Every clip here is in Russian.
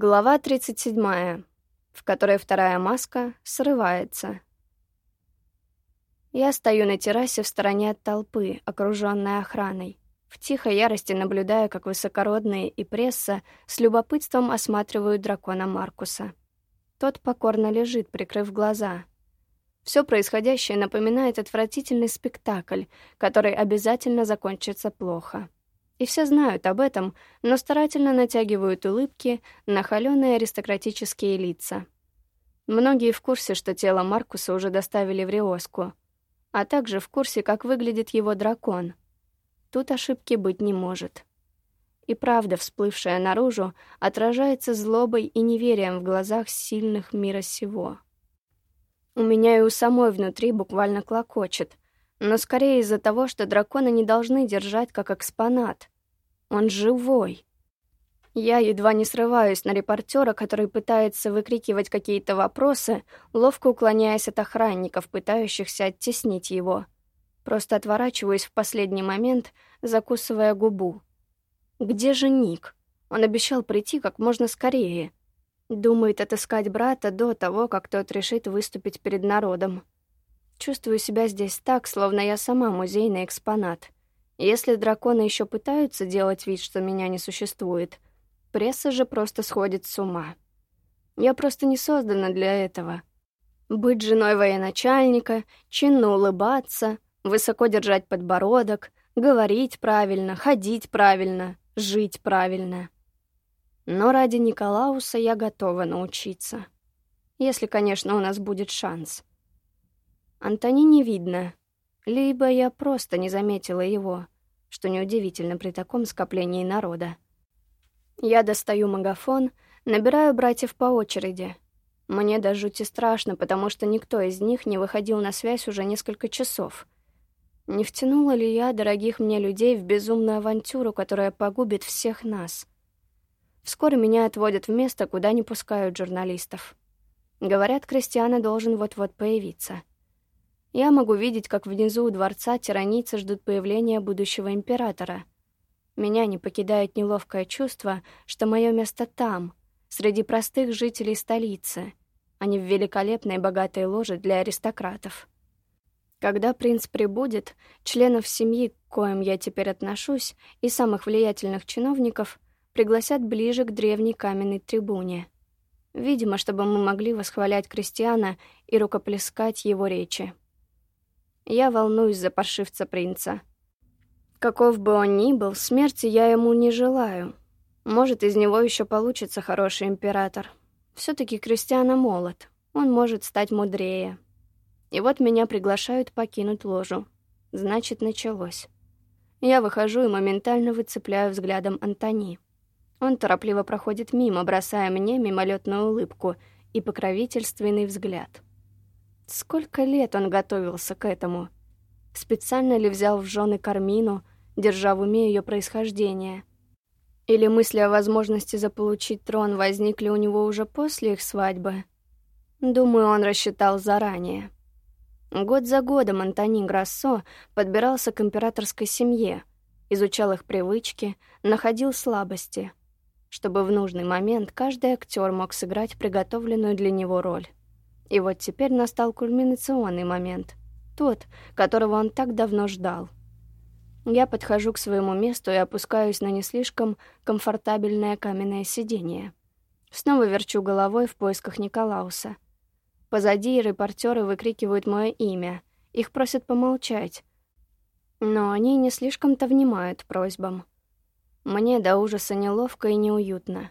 Глава 37, в которой вторая маска срывается. Я стою на террасе в стороне от толпы, окружённой охраной. В тихой ярости наблюдаю, как высокородные и пресса с любопытством осматривают дракона Маркуса. Тот покорно лежит, прикрыв глаза. Все происходящее напоминает отвратительный спектакль, который обязательно закончится плохо. И все знают об этом, но старательно натягивают улыбки на холёные аристократические лица. Многие в курсе, что тело Маркуса уже доставили в Риоску, а также в курсе, как выглядит его дракон. Тут ошибки быть не может. И правда, всплывшая наружу, отражается злобой и неверием в глазах сильных мира сего. У меня и у самой внутри буквально клокочет, но скорее из-за того, что драконы не должны держать как экспонат. Он живой. Я едва не срываюсь на репортера, который пытается выкрикивать какие-то вопросы, ловко уклоняясь от охранников, пытающихся оттеснить его. Просто отворачиваюсь в последний момент, закусывая губу. Где же Ник? Он обещал прийти как можно скорее. Думает отыскать брата до того, как тот решит выступить перед народом. Чувствую себя здесь так, словно я сама музейный экспонат. Если драконы еще пытаются делать вид, что меня не существует — Пресса же просто сходит с ума. Я просто не создана для этого. Быть женой военачальника, чинно улыбаться, высоко держать подбородок, говорить правильно, ходить правильно, жить правильно. Но ради Николауса я готова научиться. Если, конечно, у нас будет шанс. Антони не видно. Либо я просто не заметила его, что неудивительно при таком скоплении народа. Я достаю магафон, набираю братьев по очереди. Мне до жути страшно, потому что никто из них не выходил на связь уже несколько часов. Не втянула ли я дорогих мне людей в безумную авантюру, которая погубит всех нас? Вскоре меня отводят в место, куда не пускают журналистов. Говорят, Кристиана должен вот-вот появиться. Я могу видеть, как внизу у дворца тиранийцы ждут появления будущего императора — меня не покидает неловкое чувство, что мое место там, среди простых жителей столицы, а не в великолепной богатой ложе для аристократов. Когда принц прибудет, членов семьи, к коим я теперь отношусь, и самых влиятельных чиновников пригласят ближе к древней каменной трибуне. Видимо, чтобы мы могли восхвалять крестьяна и рукоплескать его речи. Я волнуюсь за паршивца принца — Каков бы он ни был, смерти я ему не желаю. Может, из него еще получится хороший император. все таки Кристиана молод, он может стать мудрее. И вот меня приглашают покинуть ложу. Значит, началось. Я выхожу и моментально выцепляю взглядом Антони. Он торопливо проходит мимо, бросая мне мимолетную улыбку и покровительственный взгляд. Сколько лет он готовился к этому — Специально ли взял в жены Кармину, держа в уме ее происхождение? Или мысли о возможности заполучить трон возникли у него уже после их свадьбы? Думаю, он рассчитал заранее. Год за годом Антонин Грассо подбирался к императорской семье, изучал их привычки, находил слабости, чтобы в нужный момент каждый актер мог сыграть приготовленную для него роль. И вот теперь настал кульминационный момент — тот, которого он так давно ждал. Я подхожу к своему месту и опускаюсь на не слишком комфортабельное каменное сиденье. Снова верчу головой в поисках Николауса. Позади репортеры выкрикивают мое имя. Их просят помолчать. Но они не слишком-то внимают просьбам. Мне до ужаса неловко и неуютно.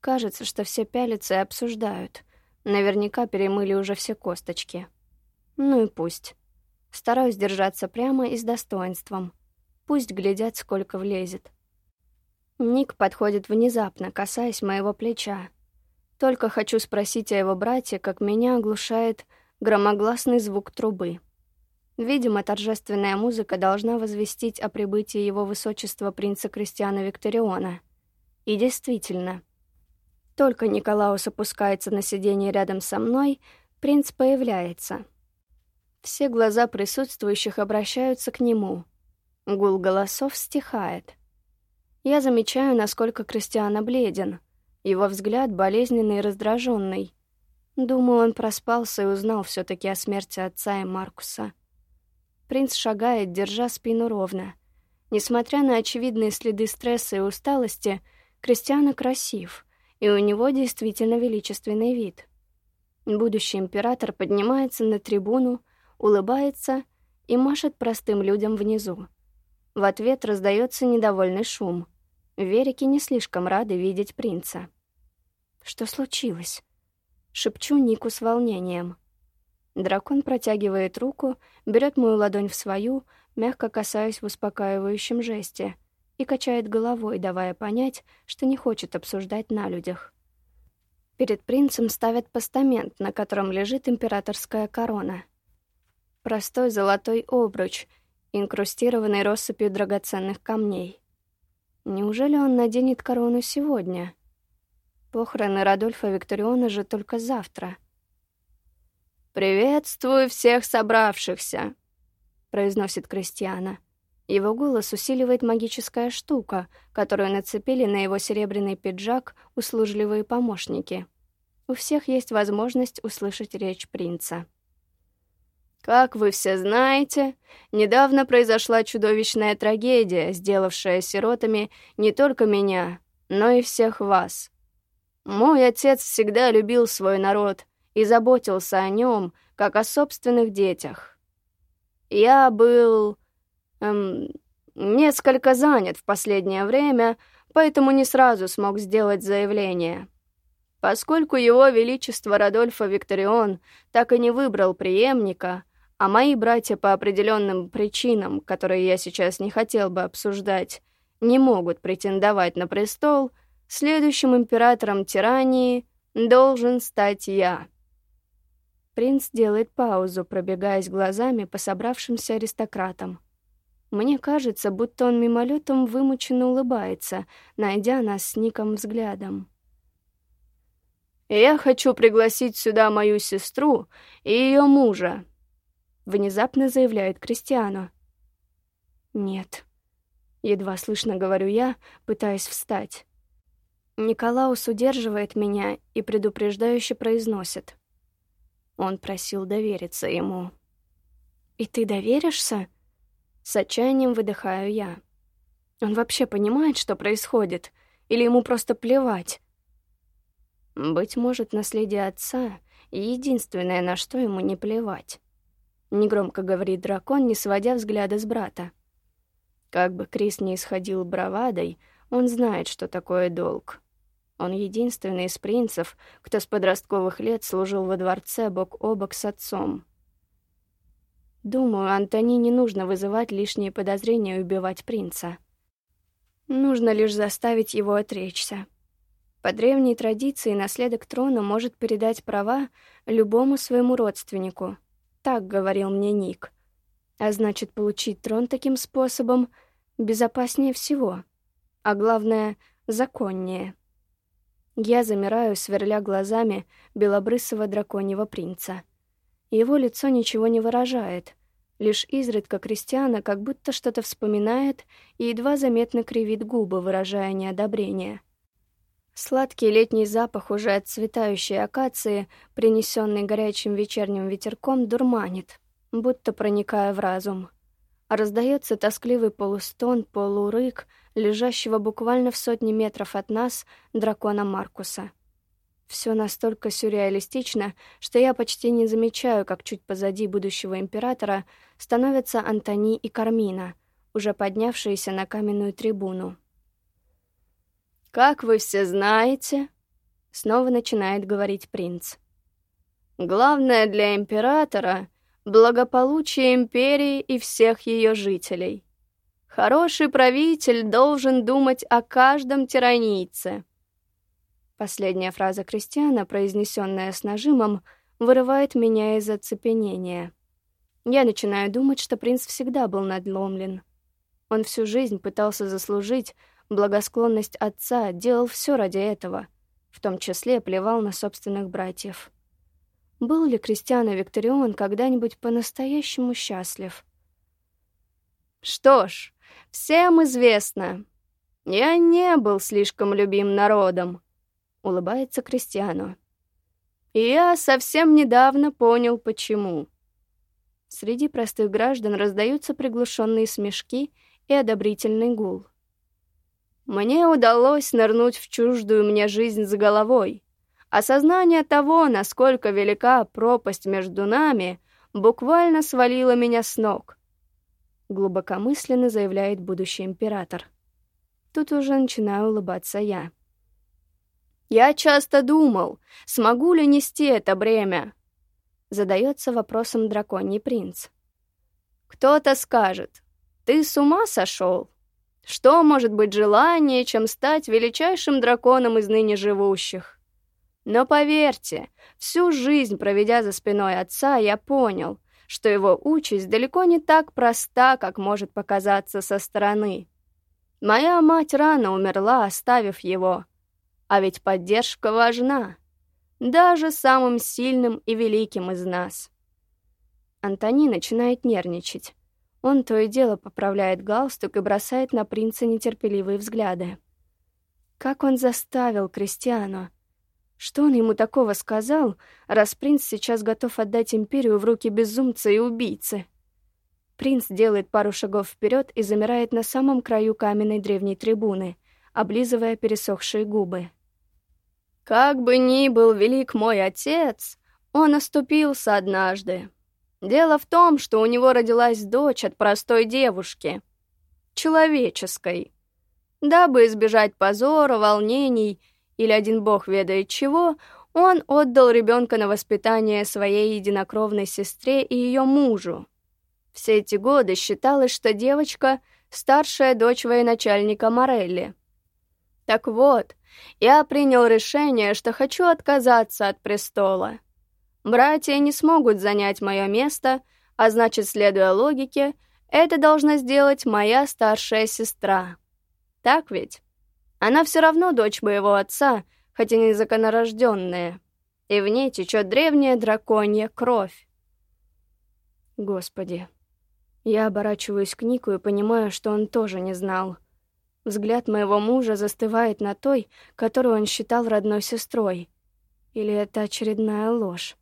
Кажется, что все пялятся и обсуждают. Наверняка перемыли уже все косточки. Ну и пусть. Стараюсь держаться прямо и с достоинством. Пусть глядят, сколько влезет. Ник подходит внезапно, касаясь моего плеча. Только хочу спросить о его брате, как меня оглушает громогласный звук трубы. Видимо, торжественная музыка должна возвестить о прибытии его высочества принца Кристиана Викториона. И действительно, только Николаус опускается на сиденье рядом со мной, принц появляется — все глаза присутствующих обращаются к нему. Гул голосов стихает. Я замечаю, насколько Кристиана бледен. Его взгляд болезненный и раздраженный. Думаю, он проспался и узнал все таки о смерти отца и Маркуса. Принц шагает, держа спину ровно. Несмотря на очевидные следы стресса и усталости, Кристиана красив, и у него действительно величественный вид. Будущий император поднимается на трибуну, улыбается и машет простым людям внизу. В ответ раздается недовольный шум. Верики не слишком рады видеть принца. Что случилось? Шепчу Нику с волнением. Дракон протягивает руку, берет мою ладонь в свою, мягко касаясь в успокаивающем жесте, и качает головой, давая понять, что не хочет обсуждать на людях. Перед принцем ставят постамент, на котором лежит императорская корона. Простой золотой обруч, инкрустированный россыпью драгоценных камней. Неужели он наденет корону сегодня? Похороны Радольфа Викториона же только завтра. «Приветствую всех собравшихся», — произносит Кристиана. Его голос усиливает магическая штука, которую нацепили на его серебряный пиджак услужливые помощники. У всех есть возможность услышать речь принца. Как вы все знаете, недавно произошла чудовищная трагедия, сделавшая сиротами не только меня, но и всех вас. Мой отец всегда любил свой народ и заботился о нем, как о собственных детях. Я был... Эм, несколько занят в последнее время, поэтому не сразу смог сделать заявление. Поскольку его величество Радольфо Викторион так и не выбрал преемника, а мои братья по определенным причинам, которые я сейчас не хотел бы обсуждать, не могут претендовать на престол — Следующим императором тирании должен стать я. Принц делает паузу, пробегаясь глазами по собравшимся аристократам. Мне кажется, будто он мимолетом вымученно улыбается, найдя нас с Ником взглядом. «Я хочу пригласить сюда мою сестру и ее мужа», — внезапно заявляет Кристиану. «Нет», — едва слышно говорю я, пытаясь встать. Николаус удерживает меня и предупреждающе произносит. Он просил довериться ему. «И ты доверишься?» С отчаянием выдыхаю я. Он вообще понимает, что происходит? Или ему просто плевать? Быть может, наследие отца — единственное, на что ему не плевать. Негромко говорит дракон, не сводя взгляда с брата. Как бы Крис не исходил бравадой, он знает, что такое долг. Он единственный из принцев, кто с подростковых лет служил во дворце бок о бок с отцом. Думаю, Антони не нужно вызывать лишние подозрения и убивать принца. Нужно лишь заставить его отречься. По древней традиции наследок трона может передать права любому своему родственнику. Так говорил мне Ник. А значит, получить трон таким способом безопаснее всего. А главное, законнее. Я замираю, сверля глазами белобрысого драконьего принца. Его лицо ничего не выражает. Лишь изредка Кристиана как будто что-то вспоминает и едва заметно кривит губы, выражая неодобрение. Сладкий летний запах уже отцветающей акации, принесенный горячим вечерним ветерком, дурманит, будто проникая в разум. А раздается тоскливый полустон, полурык — лежащего буквально в сотне метров от нас дракона Маркуса. Все настолько сюрреалистично, что я почти не замечаю, как чуть позади будущего императора становятся Антони и Кармина, уже поднявшиеся на каменную трибуну. «Как вы все знаете», — снова начинает говорить принц, «главное для императора — благополучие империи и всех ее жителей. Хороший правитель должен думать о каждом тиранийце. Последняя фраза Кристиана, произнесенная с нажимом, вырывает меня из оцепенения. Я начинаю думать, что принц всегда был надломлен. Он всю жизнь пытался заслужить благосклонность отца, делал все ради этого, в том числе плевал на собственных братьев. Был ли Кристиан Викторион когда-нибудь по-настоящему счастлив? Что ж, Всем известно, я не был слишком любим народом. Улыбается Кристиану. И я совсем недавно понял, почему. Среди простых граждан раздаются приглушенные смешки и одобрительный гул. Мне удалось нырнуть в чуждую мне жизнь с головой. Осознание того, насколько велика пропасть между нами, буквально свалило меня с ног. Глубокомысленно заявляет будущий император. Тут уже начинаю улыбаться я. Я часто думал, смогу ли нести это бремя. Задается вопросом драконий принц. Кто-то скажет, ты с ума сошел? Что может быть желание, чем стать величайшим драконом из ныне живущих? Но поверьте, всю жизнь проведя за спиной отца, я понял, что его участь далеко не так проста, как может показаться со стороны. Моя мать рано умерла, оставив его. А ведь поддержка важна, даже самым сильным и великим из нас. Антони начинает нервничать. Он то и дело поправляет галстук и бросает на принца нетерпеливые взгляды. Как он заставил Кристиану? Что он ему такого сказал, раз принц сейчас готов отдать империю в руки безумца и убийцы? Принц делает пару шагов вперед и замирает на самом краю каменной древней трибуны, облизывая пересохшие губы. «Как бы ни был велик мой отец, он оступился однажды, Дело в том, что у него родилась дочь от простой девушки. Человеческой. Дабы избежать позора, волнений или один бог ведает чего, он отдал ребенка на воспитание своей единокровной сестре и ее мужу. Все эти годы считалось, что девочка — старшая дочь военачальника Морелли. Так вот, я принял решение, что хочу отказаться от престола — Братья не смогут занять мое место, а значит, следуя логике, это должна сделать моя старшая сестра. Так ведь? Она все равно дочь моего отца, хотя не законорожденная, и в ней течет древняя драконья кровь. Господи. Я оборачиваюсь к Нику и понимаю, что он тоже не знал. Взгляд моего мужа застывает на той, которую он считал родной сестрой. Или это очередная ложь?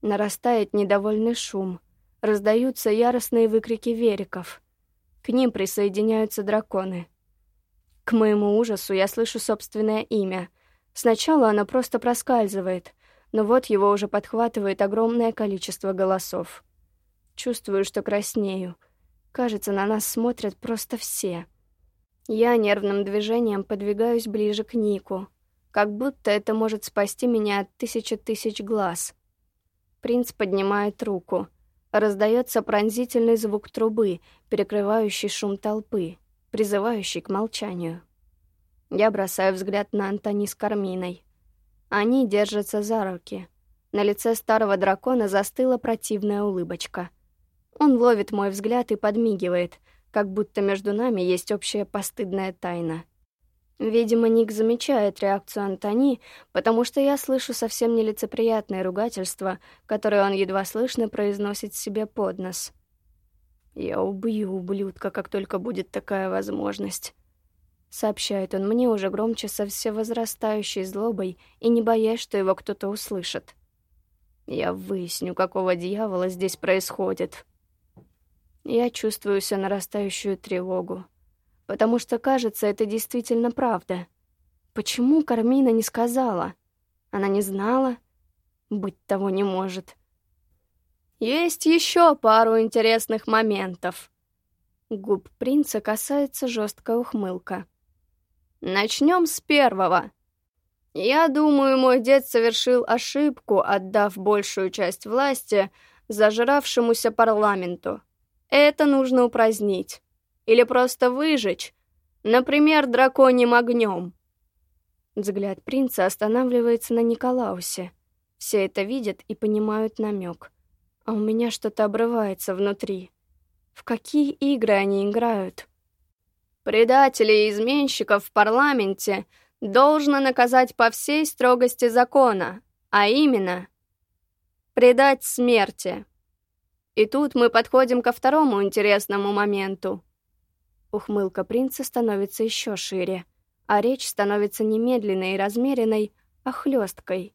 Нарастает недовольный шум. Раздаются яростные выкрики вериков. К ним присоединяются драконы. К моему ужасу я слышу собственное имя. Сначала оно просто проскальзывает, но вот его уже подхватывает огромное количество голосов. Чувствую, что краснею. Кажется, на нас смотрят просто все. Я нервным движением подвигаюсь ближе к Нику, как будто это может спасти меня от тысячи тысяч глаз — Принц поднимает руку. Раздается пронзительный звук трубы, перекрывающий шум толпы, призывающий к молчанию. Я бросаю взгляд на Антони с Карминой. Они держатся за руки. На лице старого дракона застыла противная улыбочка. Он ловит мой взгляд и подмигивает, как будто между нами есть общая постыдная тайна. Видимо, Ник замечает реакцию Антони, потому что я слышу совсем нелицеприятное ругательство, которое он едва слышно произносит себе под нос. «Я убью ублюдка, как только будет такая возможность», — сообщает он мне уже громче со всевозрастающей злобой и не боясь, что его кто-то услышит. «Я выясню, какого дьявола здесь происходит». Я чувствую всю нарастающую тревогу потому что, кажется, это действительно правда. Почему Кармина не сказала? Она не знала? Быть того не может. Есть еще пару интересных моментов. Губ принца касается жесткая ухмылка. Начнем с первого. Я думаю, мой дед совершил ошибку, отдав большую часть власти зажравшемуся парламенту. Это нужно упразднить или просто выжечь, например, драконьим огнем. Взгляд принца останавливается на Николаусе. Все это видят и понимают намек. А у меня что-то обрывается внутри. В какие игры они играют? Предателей и изменщиков в парламенте должно наказать по всей строгости закона, а именно предать смерти. И тут мы подходим ко второму интересному моменту. Ухмылка принца становится еще шире, а речь становится немедленной и размеренной, а хлесткой.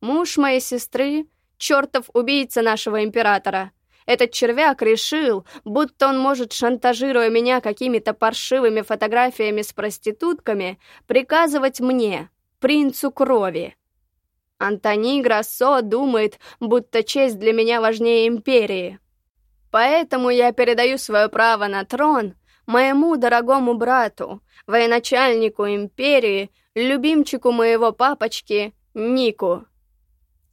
«Муж моей сестры — чертов убийца нашего императора. Этот червяк решил, будто он может, шантажируя меня какими-то паршивыми фотографиями с проститутками, приказывать мне, принцу крови. Антони Грассо думает, будто честь для меня важнее империи. Поэтому я передаю свое право на трон моему дорогому брату, военачальнику империи, любимчику моего папочки Нику.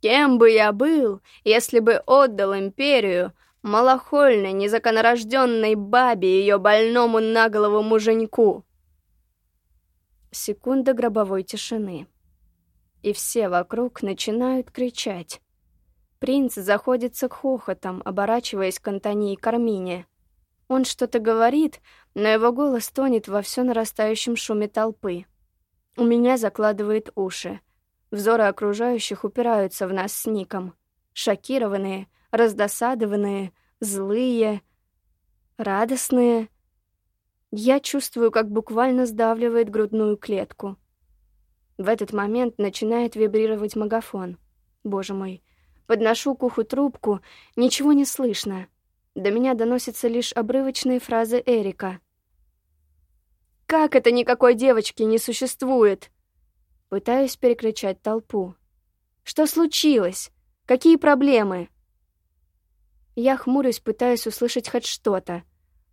Кем бы я был, если бы отдал империю малохольной, незаконорожденной бабе ее больному на муженьку? Секунда гробовой тишины. И все вокруг начинают кричать. Принц заходится к хохотам, оборачиваясь к Антони и Кармине. Он что-то говорит, но его голос тонет во все нарастающем шуме толпы. У меня закладывает уши — Взоры окружающих упираются в нас с Ником. Шокированные, раздосадованные, злые, радостные. Я чувствую, как буквально сдавливает грудную клетку. В этот момент начинает вибрировать магафон. Боже мой. Подношу к уху трубку, ничего не слышно. До меня доносятся лишь обрывочные фразы Эрика. «Как это никакой девочки не существует?» Пытаюсь перекричать толпу. «Что случилось? Какие проблемы?» Я хмурюсь, пытаясь услышать хоть что-то.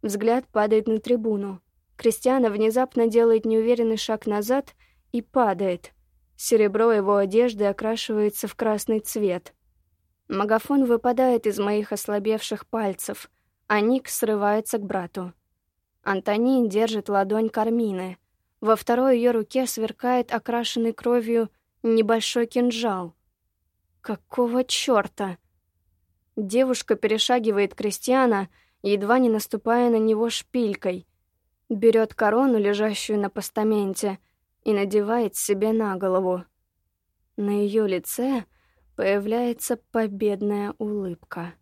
Взгляд падает на трибуну. Кристиана внезапно делает неуверенный шаг назад и падает. Серебро его одежды окрашивается в красный цвет. Магафон выпадает из моих ослабевших пальцев, а Ник срывается к брату. Антонин держит ладонь Кармины — во второй ее руке сверкает окрашенный кровью небольшой кинжал. Какого чёрта? Девушка перешагивает Кристиана, едва не наступая на него шпилькой, берет корону, лежащую на постаменте, и надевает себе на голову. На ее лице появляется победная улыбка.